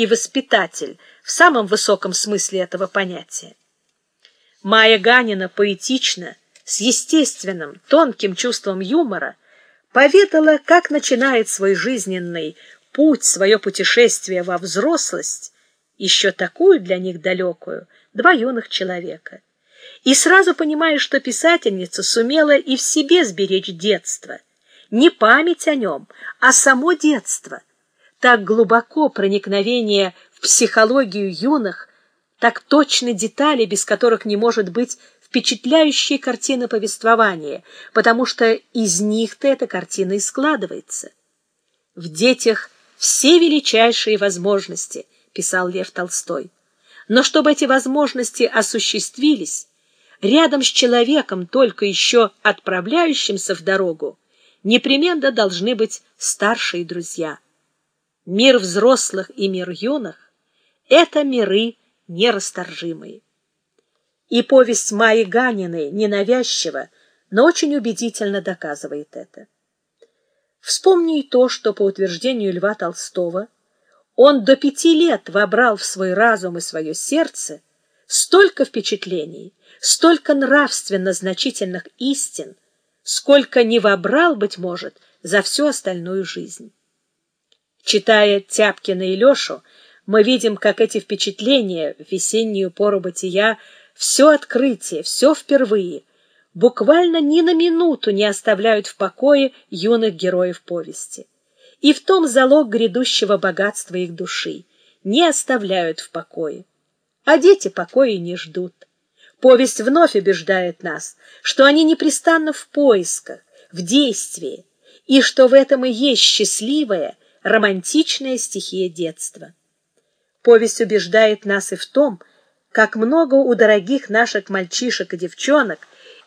и воспитатель в самом высоком смысле этого понятия. Майя Ганина поэтично, с естественным, тонким чувством юмора поведала, как начинает свой жизненный путь, свое путешествие во взрослость, еще такую для них далекую, два юных человека. И сразу понимаешь, что писательница сумела и в себе сберечь детство, не память о нем, а само детство. Так глубоко проникновение в психологию юных, так точны детали, без которых не может быть впечатляющей картины повествования, потому что из них-то эта картина и складывается. В детях все величайшие возможности, писал Лев Толстой. Но чтобы эти возможности осуществились, рядом с человеком, только еще отправляющимся в дорогу, непременно должны быть старшие друзья. Мир взрослых и мир юных — это миры нерасторжимые. И повесть Майи Ганиной ненавязчиво, но очень убедительно доказывает это. Вспомни и то, что, по утверждению Льва Толстого, он до пяти лет вобрал в свой разум и свое сердце столько впечатлений, столько нравственно значительных истин, сколько не вобрал, быть может, за всю остальную жизнь. Читая Тяпкина и Лешу, мы видим, как эти впечатления в весеннюю пору бытия, все открытие, все впервые, буквально ни на минуту не оставляют в покое юных героев повести. И в том залог грядущего богатства их души не оставляют в покое. А дети покоя не ждут. Повесть вновь убеждает нас, что они непрестанно в поисках, в действии, и что в этом и есть счастливая, романтичная стихия детства. Повесть убеждает нас и в том, как много у дорогих наших мальчишек и девчонок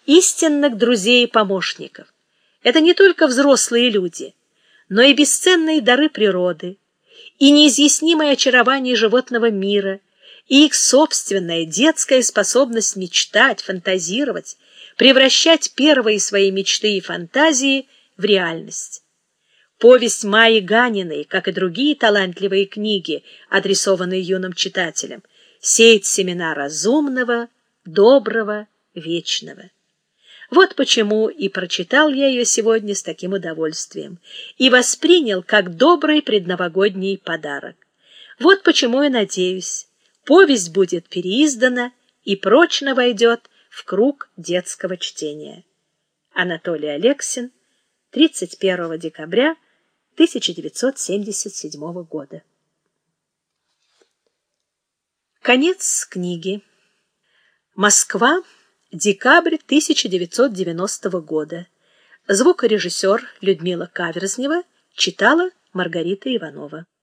истинных друзей и помощников. Это не только взрослые люди, но и бесценные дары природы, и неизъяснимое очарование животного мира, и их собственная детская способность мечтать, фантазировать, превращать первые свои мечты и фантазии в реальность. Повесть Майи Ганиной, как и другие талантливые книги, адресованные юным читателям, сеет семена разумного, доброго, вечного. Вот почему и прочитал я ее сегодня с таким удовольствием и воспринял как добрый предновогодний подарок. Вот почему я надеюсь, повесть будет переиздана и прочно войдет в круг детского чтения. Анатолий Алексин, 31 декабря 1977 года. Конец книги. Москва. Декабрь 1990 года. Звукорежиссер Людмила Каверзнева читала Маргарита Иванова.